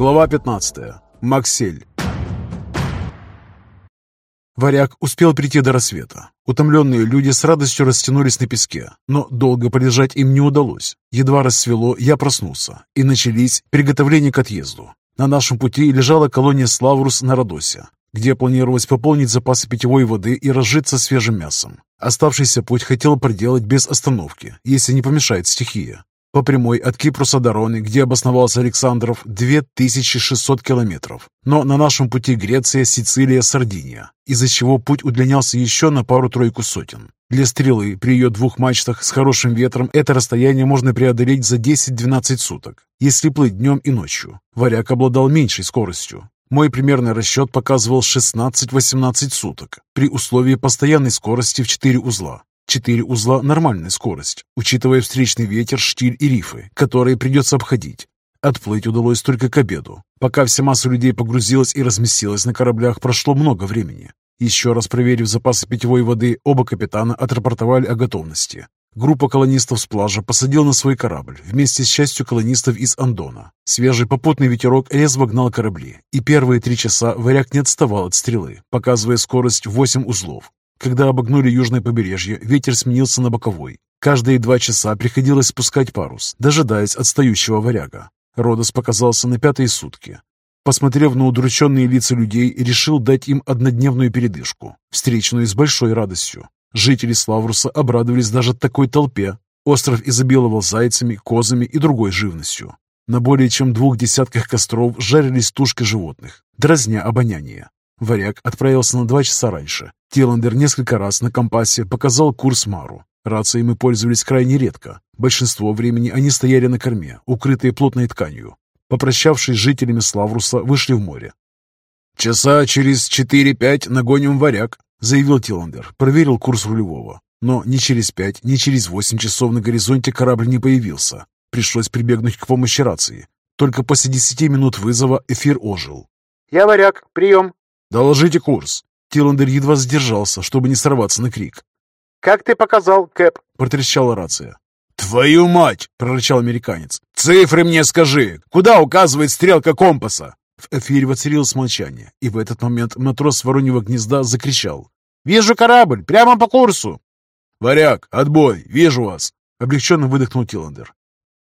Глава 15. Максель. Варяг успел прийти до рассвета. Утомленные люди с радостью растянулись на песке, но долго полежать им не удалось. Едва рассвело, я проснулся, и начались приготовления к отъезду. На нашем пути лежала колония Славрус на Родосе, где планировалось пополнить запасы питьевой воды и разжиться свежим мясом. Оставшийся путь хотел проделать без остановки, если не помешает стихия. По прямой от Кипруса до Роны, где обосновался Александров, 2600 километров. Но на нашем пути Греция, Сицилия, Сардиния, из-за чего путь удлинялся еще на пару-тройку сотен. Для стрелы при ее двух мачтах с хорошим ветром это расстояние можно преодолеть за 10-12 суток, если плыть днем и ночью. Варяг обладал меньшей скоростью. Мой примерный расчет показывал 16-18 суток при условии постоянной скорости в 4 узла. Четыре узла – нормальная скорость, учитывая встречный ветер, штиль и рифы, которые придется обходить. Отплыть удалось только к обеду. Пока вся масса людей погрузилась и разместилась на кораблях, прошло много времени. Еще раз проверив запасы питьевой воды, оба капитана отрапортовали о готовности. Группа колонистов с пляжа посадил на свой корабль вместе с частью колонистов из Андона. Свежий попутный ветерок резво гнал корабли, и первые три часа варяг не отставал от стрелы, показывая скорость 8 узлов. Когда обогнули южное побережье, ветер сменился на боковой. Каждые два часа приходилось спускать парус, дожидаясь отстающего варяга. Родос показался на пятые сутки. Посмотрев на удрученные лица людей, решил дать им однодневную передышку, встреченную с большой радостью. Жители Славруса обрадовались даже такой толпе. Остров изобиловал зайцами, козами и другой живностью. На более чем двух десятках костров жарились тушки животных, дразня обоняние. Варяг отправился на два часа раньше. Тиландер несколько раз на компасе показал курс Мару. Рацией мы пользовались крайне редко. Большинство времени они стояли на корме, укрытые плотной тканью. Попрощавшись с жителями Славруса, вышли в море. «Часа через четыре-пять нагоним варяг», — заявил Тиландер. Проверил курс рулевого. Но ни через пять, ни через восемь часов на горизонте корабль не появился. Пришлось прибегнуть к помощи рации. Только после десяти минут вызова эфир ожил. «Я варяг, прием!» «Доложите курс!» Тиландер едва сдержался, чтобы не сорваться на крик. «Как ты показал, Кэп?» — протрещала рация. «Твою мать!» — прорычал американец. «Цифры мне скажи! Куда указывает стрелка компаса?» В эфире воцарилось молчание, и в этот момент матрос Вороньего гнезда закричал. «Вижу корабль! Прямо по курсу!» «Варяг, отбой! Вижу вас!» — облегченно выдохнул Тиландер.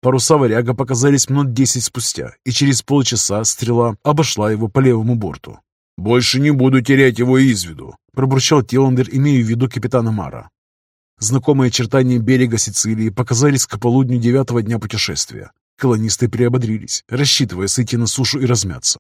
Паруса варяга показались минут десять спустя, и через полчаса стрела обошла его по левому борту. «Больше не буду терять его из виду», — пробурчал Тиландер, имея в виду капитана Мара. Знакомые очертания берега Сицилии показались к полудню девятого дня путешествия. Колонисты приободрились, рассчитывая сойти на сушу и размяться.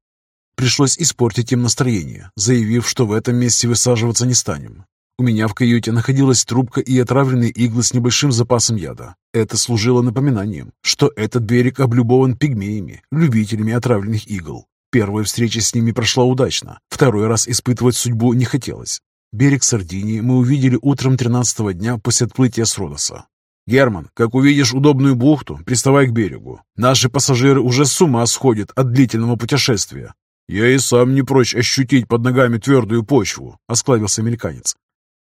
Пришлось испортить им настроение, заявив, что в этом месте высаживаться не станем. У меня в каюте находилась трубка и отравленные иглы с небольшим запасом яда. Это служило напоминанием, что этот берег облюбован пигмеями, любителями отравленных игл. Первая встреча с ними прошла удачно, второй раз испытывать судьбу не хотелось. Берег Сардинии мы увидели утром 13 дня после отплытия с Родоса. «Герман, как увидишь удобную бухту, приставай к берегу. Наши пассажиры уже с ума сходят от длительного путешествия». «Я и сам не прочь ощутить под ногами твердую почву», — осклавился американец.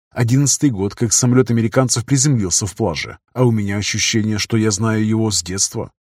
Одиннадцатый год, как самолет американцев приземлился в плаже, а у меня ощущение, что я знаю его с детства.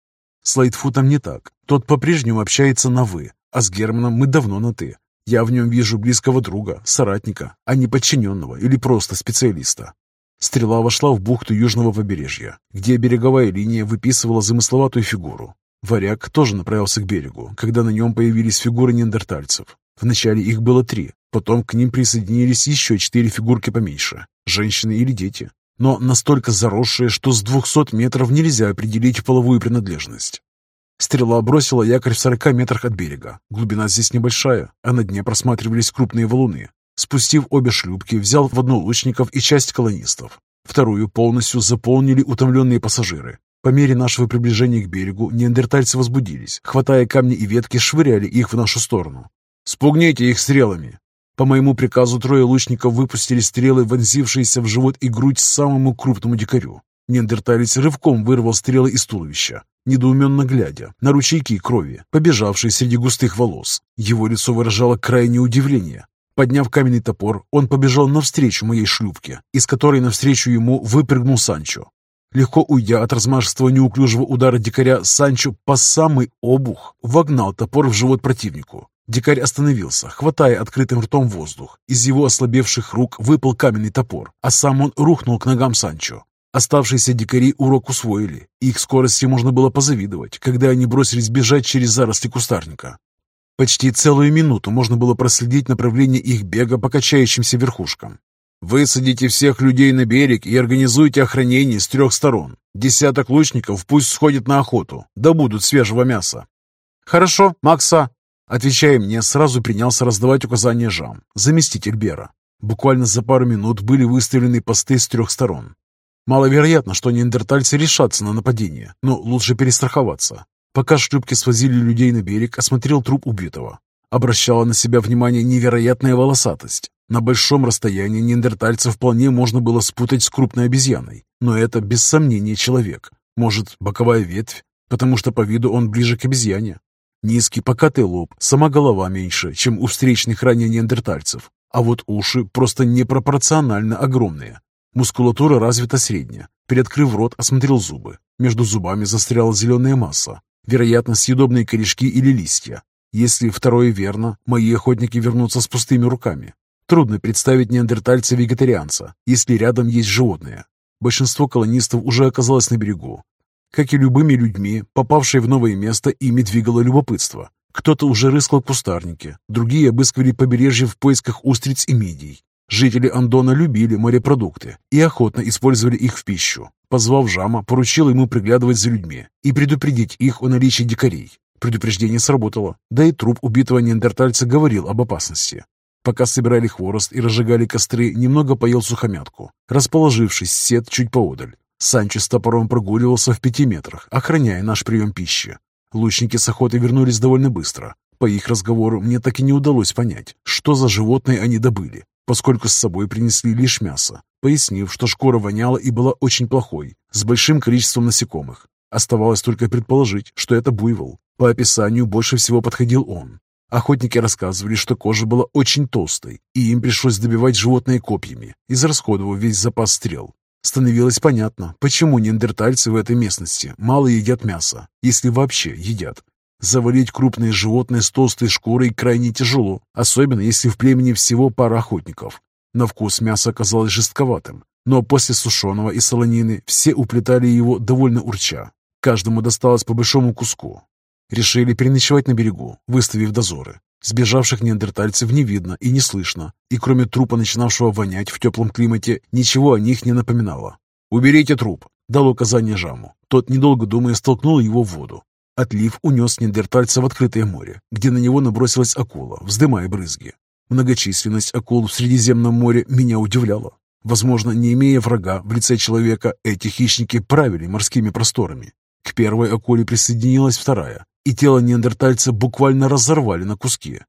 С Лайтфутом не так. Тот по-прежнему общается на «вы», а с Германом мы давно на «ты». Я в нем вижу близкого друга, соратника, а не подчиненного или просто специалиста. Стрела вошла в бухту южного побережья, где береговая линия выписывала замысловатую фигуру. Варяг тоже направился к берегу, когда на нем появились фигуры неандертальцев. Вначале их было три, потом к ним присоединились еще четыре фигурки поменьше, женщины или дети, но настолько заросшие, что с двухсот метров нельзя определить половую принадлежность. Стрела бросила якорь в сорока метрах от берега. Глубина здесь небольшая, а на дне просматривались крупные валуны. Спустив обе шлюпки, взял в одну лучников и часть колонистов. Вторую полностью заполнили утомленные пассажиры. По мере нашего приближения к берегу неандертальцы возбудились. Хватая камни и ветки, швыряли их в нашу сторону. «Спугните их стрелами!» По моему приказу трое лучников выпустили стрелы, вонзившиеся в живот и грудь самому крупному дикарю. Неандерталец рывком вырвал стрелы из туловища недоуменно глядя на ручейки крови, побежавшие среди густых волос. Его лицо выражало крайнее удивление. Подняв каменный топор, он побежал навстречу моей шлюпке, из которой навстречу ему выпрыгнул Санчо. Легко уйдя от размашистого неуклюжего удара дикаря, Санчо по самый обух вогнал топор в живот противнику. Дикарь остановился, хватая открытым ртом воздух. Из его ослабевших рук выпал каменный топор, а сам он рухнул к ногам Санчо. Оставшиеся дикари урок усвоили. Их скорости можно было позавидовать, когда они бросились бежать через заросли кустарника. Почти целую минуту можно было проследить направление их бега по качающимся верхушкам. Высадите всех людей на берег и организуйте охранение с трех сторон. Десяток лучников пусть сходят на охоту, добудут свежего мяса. Хорошо, Макса. Отвечая мне, сразу принялся раздавать указания Жам, заместитель Бера. Буквально за пару минут были выставлены посты с трех сторон. Маловероятно, что неандертальцы решатся на нападение, но лучше перестраховаться. Пока шлюпки свозили людей на берег, осмотрел труп убитого. Обращала на себя внимание невероятная волосатость. На большом расстоянии неандертальца вполне можно было спутать с крупной обезьяной, но это без сомнения человек. Может, боковая ветвь, потому что по виду он ближе к обезьяне. Низкий покатый лоб, сама голова меньше, чем у встречных ранее неандертальцев, а вот уши просто непропорционально огромные. Мускулатура развита средняя. Приоткрыв рот, осмотрел зубы. Между зубами застряла зеленая масса, вероятно, съедобные корешки или листья. Если второе верно, мои охотники вернутся с пустыми руками. Трудно представить неандертальца-вегетарианца, если рядом есть животные. Большинство колонистов уже оказалось на берегу. Как и любыми людьми, попавшие в новое место, ими двигало любопытство. Кто-то уже рыскал кустарники, другие обыскивали побережье в поисках устриц и мидий. Жители Андона любили морепродукты и охотно использовали их в пищу. Позвав Жама, поручил ему приглядывать за людьми и предупредить их о наличии дикарей. Предупреждение сработало, да и труп убитого неандертальца говорил об опасности. Пока собирали хворост и разжигали костры, немного поел сухомятку, расположившись сет чуть поодаль. Санчо с топором прогуливался в пяти метрах, охраняя наш прием пищи. Лучники с охоты вернулись довольно быстро. По их разговору мне так и не удалось понять, что за животные они добыли, поскольку с собой принесли лишь мясо, пояснив, что шкура воняла и была очень плохой, с большим количеством насекомых. Оставалось только предположить, что это буйвол. По описанию больше всего подходил он. Охотники рассказывали, что кожа была очень толстой, и им пришлось добивать животное копьями, израсходовав весь запас стрел. Становилось понятно, почему неандертальцы в этой местности мало едят мяса, если вообще едят. Завалить крупное животное с толстой шкурой крайне тяжело, особенно если в племени всего пара охотников. На вкус мясо оказалось жестковатым, но после сушеного и солонины все уплетали его довольно урча. Каждому досталось по большому куску, Решили переночевать на берегу, выставив дозоры. Сбежавших неандертальцев не видно и не слышно, и кроме трупа, начинавшего вонять в теплом климате, ничего о них не напоминало. «Уберите труп!» — дал указание Жаму. Тот, недолго думая, столкнул его в воду. Отлив унес неандертальца в открытое море, где на него набросилась акула, вздымая брызги. Многочисленность акул в Средиземном море меня удивляла. Возможно, не имея врага в лице человека, эти хищники правили морскими просторами. К первой акуле присоединилась вторая, и тело неандертальца буквально разорвали на куски.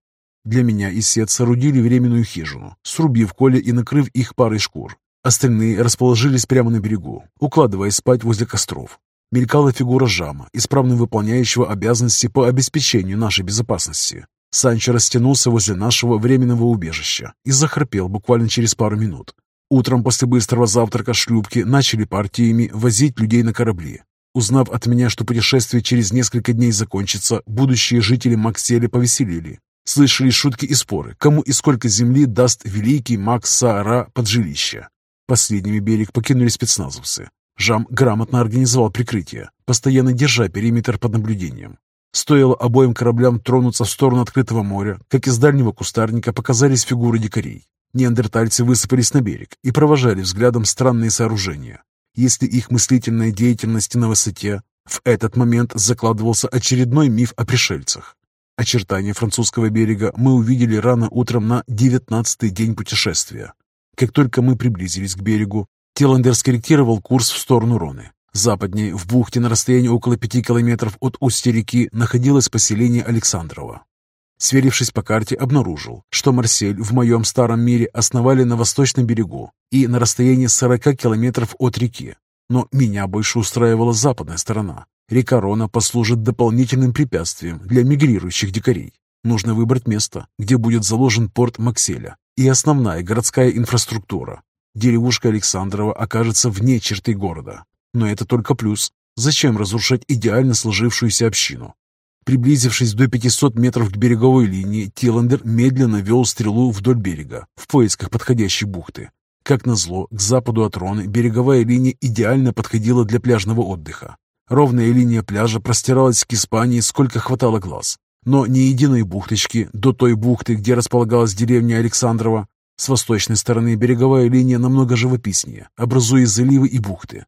Для меня и Сет соорудили временную хижину, срубив Коля и накрыв их парой шкур. Остальные расположились прямо на берегу, укладываясь спать возле костров. Мелькала фигура Жама, исправно выполняющего обязанности по обеспечению нашей безопасности. Санчо растянулся возле нашего временного убежища и захрапел буквально через пару минут. Утром после быстрого завтрака шлюпки начали партиями возить людей на корабли, Узнав от меня, что путешествие через несколько дней закончится, будущие жители Макселя повеселили. Слышали шутки и споры, кому и сколько земли даст великий Макс Саара под жилище. Последними берег покинули спецназовцы. Жам грамотно организовал прикрытие, постоянно держа периметр под наблюдением. Стоило обоим кораблям тронуться в сторону открытого моря, как из дальнего кустарника показались фигуры дикарей. Неандертальцы высыпались на берег и провожали взглядом странные сооружения. Если их мыслительная деятельность на высоте, в этот момент закладывался очередной миф о пришельцах. Очертания французского берега мы увидели рано утром на девятнадцатый день путешествия. Как только мы приблизились к берегу, Тиландер скорректировал курс в сторону Роны. Западнее, в бухте на расстоянии около пяти километров от устья реки, находилось поселение Александрова. Сверившись по карте, обнаружил, что Марсель в моем старом мире основали на восточном берегу и на расстоянии 40 километров от реки. Но меня больше устраивала западная сторона. Река Рона послужит дополнительным препятствием для мигрирующих дикарей. Нужно выбрать место, где будет заложен порт Макселя и основная городская инфраструктура. Деревушка Александрова окажется вне черты города. Но это только плюс. Зачем разрушать идеально сложившуюся общину? Приблизившись до 500 метров к береговой линии, Тиландер медленно вел стрелу вдоль берега в поисках подходящей бухты. Как назло, к западу от Роны береговая линия идеально подходила для пляжного отдыха. Ровная линия пляжа простиралась к Испании, сколько хватало глаз. Но ни единой бухточки до той бухты, где располагалась деревня Александрова. С восточной стороны береговая линия намного живописнее, образуя заливы и бухты.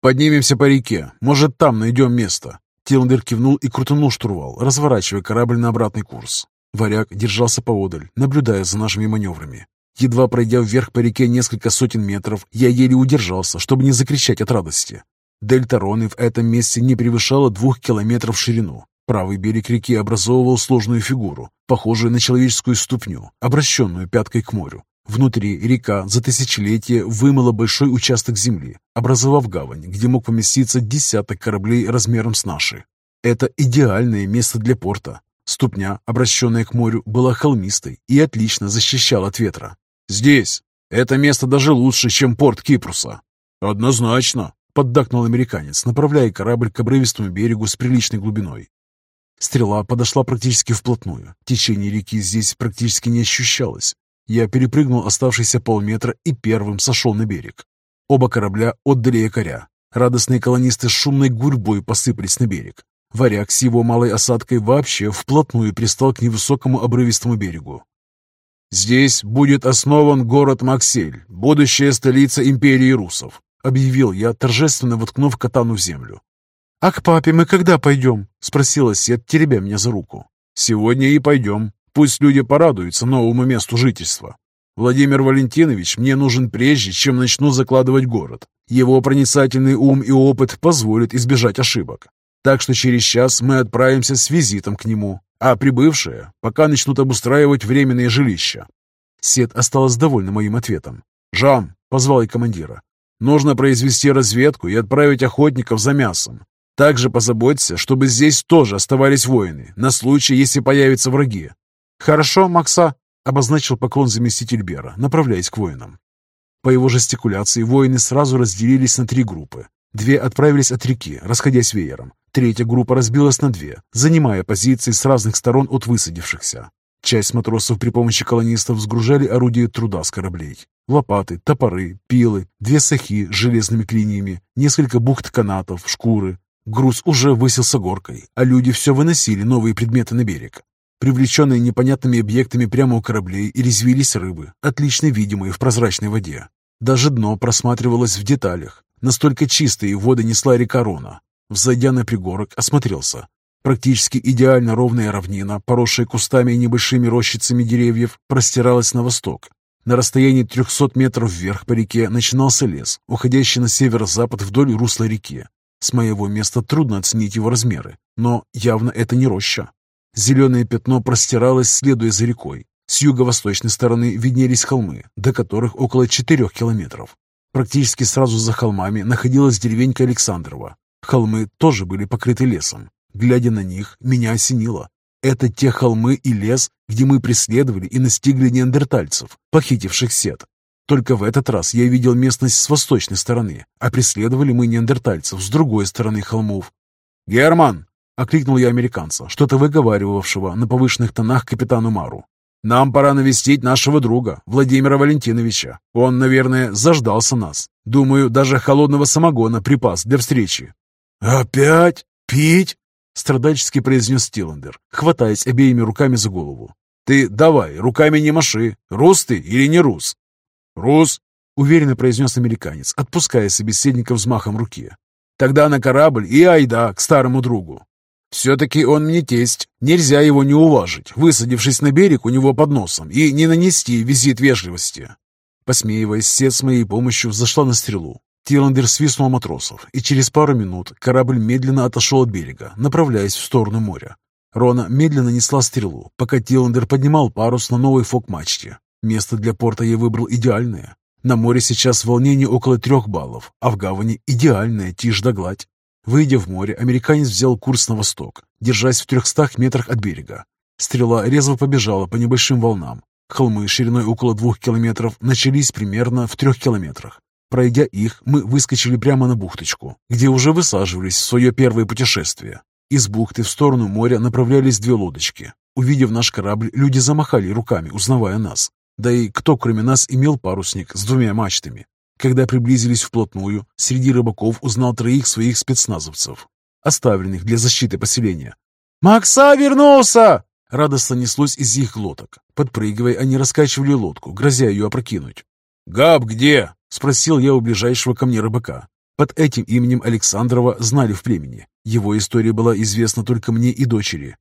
«Поднимемся по реке. Может, там найдем место». Тиландер кивнул и крутанул штурвал, разворачивая корабль на обратный курс. Варяг держался поодаль, наблюдая за нашими маневрами. Едва пройдя вверх по реке несколько сотен метров, я еле удержался, чтобы не закричать от радости. Дельта Роны в этом месте не превышала двух километров в ширину. Правый берег реки образовывал сложную фигуру, похожую на человеческую ступню, обращенную пяткой к морю. Внутри река за тысячелетия вымыла большой участок земли, образовав гавань, где мог поместиться десяток кораблей размером с наши. Это идеальное место для порта. Ступня, обращенная к морю, была холмистой и отлично защищала от ветра. «Здесь! Это место даже лучше, чем порт Кипруса!» «Однозначно!» — поддакнул американец, направляя корабль к обрывистому берегу с приличной глубиной. Стрела подошла практически вплотную. Течение реки здесь практически не ощущалось. Я перепрыгнул оставшиеся полметра и первым сошел на берег. Оба корабля отдали якоря. Радостные колонисты шумной гурьбой посыпались на берег. Варяг с его малой осадкой вообще вплотную пристал к невысокому обрывистому берегу. «Здесь будет основан город Максель, будущая столица империи русов», объявил я, торжественно воткнув катану в землю. «А к папе мы когда пойдем?» — спросила Сет, теребя меня за руку. «Сегодня и пойдем. Пусть люди порадуются новому месту жительства. Владимир Валентинович мне нужен прежде, чем начну закладывать город. Его проницательный ум и опыт позволят избежать ошибок. Так что через час мы отправимся с визитом к нему, а прибывшие пока начнут обустраивать временные жилища». Сет осталась довольна моим ответом. «Жам», — позвал и командира, — «нужно произвести разведку и отправить охотников за мясом. Также позаботься, чтобы здесь тоже оставались воины, на случай, если появятся враги. «Хорошо, Макса», — обозначил поклон заместитель Бера, направляясь к воинам. По его жестикуляции воины сразу разделились на три группы. Две отправились от реки, расходясь веером. Третья группа разбилась на две, занимая позиции с разных сторон от высадившихся. Часть матросов при помощи колонистов сгружали орудия труда с кораблей. Лопаты, топоры, пилы, две сахи с железными клиньями, несколько бухт канатов, шкуры. Груз уже высился горкой, а люди все выносили новые предметы на берег. Привлеченные непонятными объектами прямо у кораблей и резвились рыбы, отлично видимые в прозрачной воде. Даже дно просматривалось в деталях. Настолько чистые воды несла река Рона. Взойдя на пригорок, осмотрелся. Практически идеально ровная равнина, поросшая кустами и небольшими рощицами деревьев, простиралась на восток. На расстоянии 300 метров вверх по реке начинался лес, уходящий на северо-запад вдоль русла реки. С моего места трудно оценить его размеры, но явно это не роща. Зеленое пятно простиралось, следуя за рекой. С юго-восточной стороны виднелись холмы, до которых около четырех километров. Практически сразу за холмами находилась деревенька Александрова. Холмы тоже были покрыты лесом. Глядя на них, меня осенило. Это те холмы и лес, где мы преследовали и настигли неандертальцев, похитивших сет. Только в этот раз я видел местность с восточной стороны, а преследовали мы неандертальцев с другой стороны холмов. «Герман!» Окликнул я американца, что-то выговаривавшего на повышенных тонах капитану Мару. «Нам пора навестить нашего друга, Владимира Валентиновича. Он, наверное, заждался нас. Думаю, даже холодного самогона припас для встречи». «Опять? Пить?» — страдальчески произнес Тиландер, хватаясь обеими руками за голову. «Ты давай, руками не маши. Рус ты или не рус?» «Рус», — уверенно произнес американец, отпуская собеседника взмахом руки. «Тогда на корабль и айда к старому другу. Все-таки он мне тесть. Нельзя его не уважить, высадившись на берег у него под носом, и не нанести визит вежливости. Посмеиваясь, Сет с моей помощью взошла на стрелу. Тиландер свистнул матросов, и через пару минут корабль медленно отошел от берега, направляясь в сторону моря. Рона медленно несла стрелу, пока Тиландер поднимал парус на новой фок-мачте. Место для порта я выбрал идеальное. На море сейчас волнение около трех баллов, а в гавани идеальная тишь да гладь. Выйдя в море, американец взял курс на восток, держась в трехстах метрах от берега. Стрела резво побежала по небольшим волнам. Холмы шириной около двух километров начались примерно в трех километрах. Пройдя их, мы выскочили прямо на бухточку, где уже высаживались в свое первое путешествие. Из бухты в сторону моря направлялись две лодочки. Увидев наш корабль, люди замахали руками, узнавая нас. Да и кто, кроме нас, имел парусник с двумя мачтами? Когда приблизились вплотную, среди рыбаков узнал троих своих спецназовцев, оставленных для защиты поселения. «Макса вернулся!» Радостно неслось из их лодок. Подпрыгивая, они раскачивали лодку, грозя ее опрокинуть. «Габ где?» — спросил я у ближайшего ко мне рыбака. Под этим именем Александрова знали в племени. Его история была известна только мне и дочери.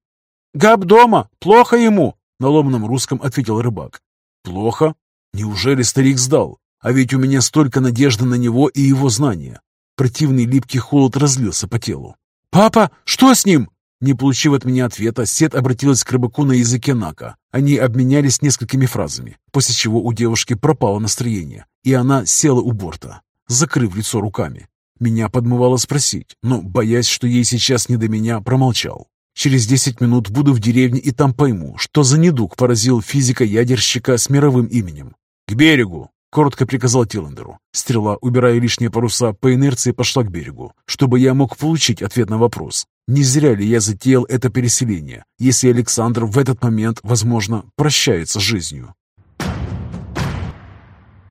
«Габ дома! Плохо ему!» — на ломаном русском ответил рыбак. «Плохо? Неужели старик сдал? А ведь у меня столько надежды на него и его знания». Противный липкий холод разлился по телу. «Папа, что с ним?» Не получив от меня ответа, Сет обратилась к рыбаку на языке Нака. Они обменялись несколькими фразами, после чего у девушки пропало настроение, и она села у борта, закрыв лицо руками. Меня подмывало спросить, но, боясь, что ей сейчас не до меня, промолчал. Через десять минут буду в деревне и там пойму, что за недуг поразил физика-ядерщика с мировым именем. «К берегу!» — коротко приказал Тиллендеру. Стрела, убирая лишние паруса, по инерции пошла к берегу, чтобы я мог получить ответ на вопрос. Не зря ли я затеял это переселение, если Александр в этот момент, возможно, прощается с жизнью?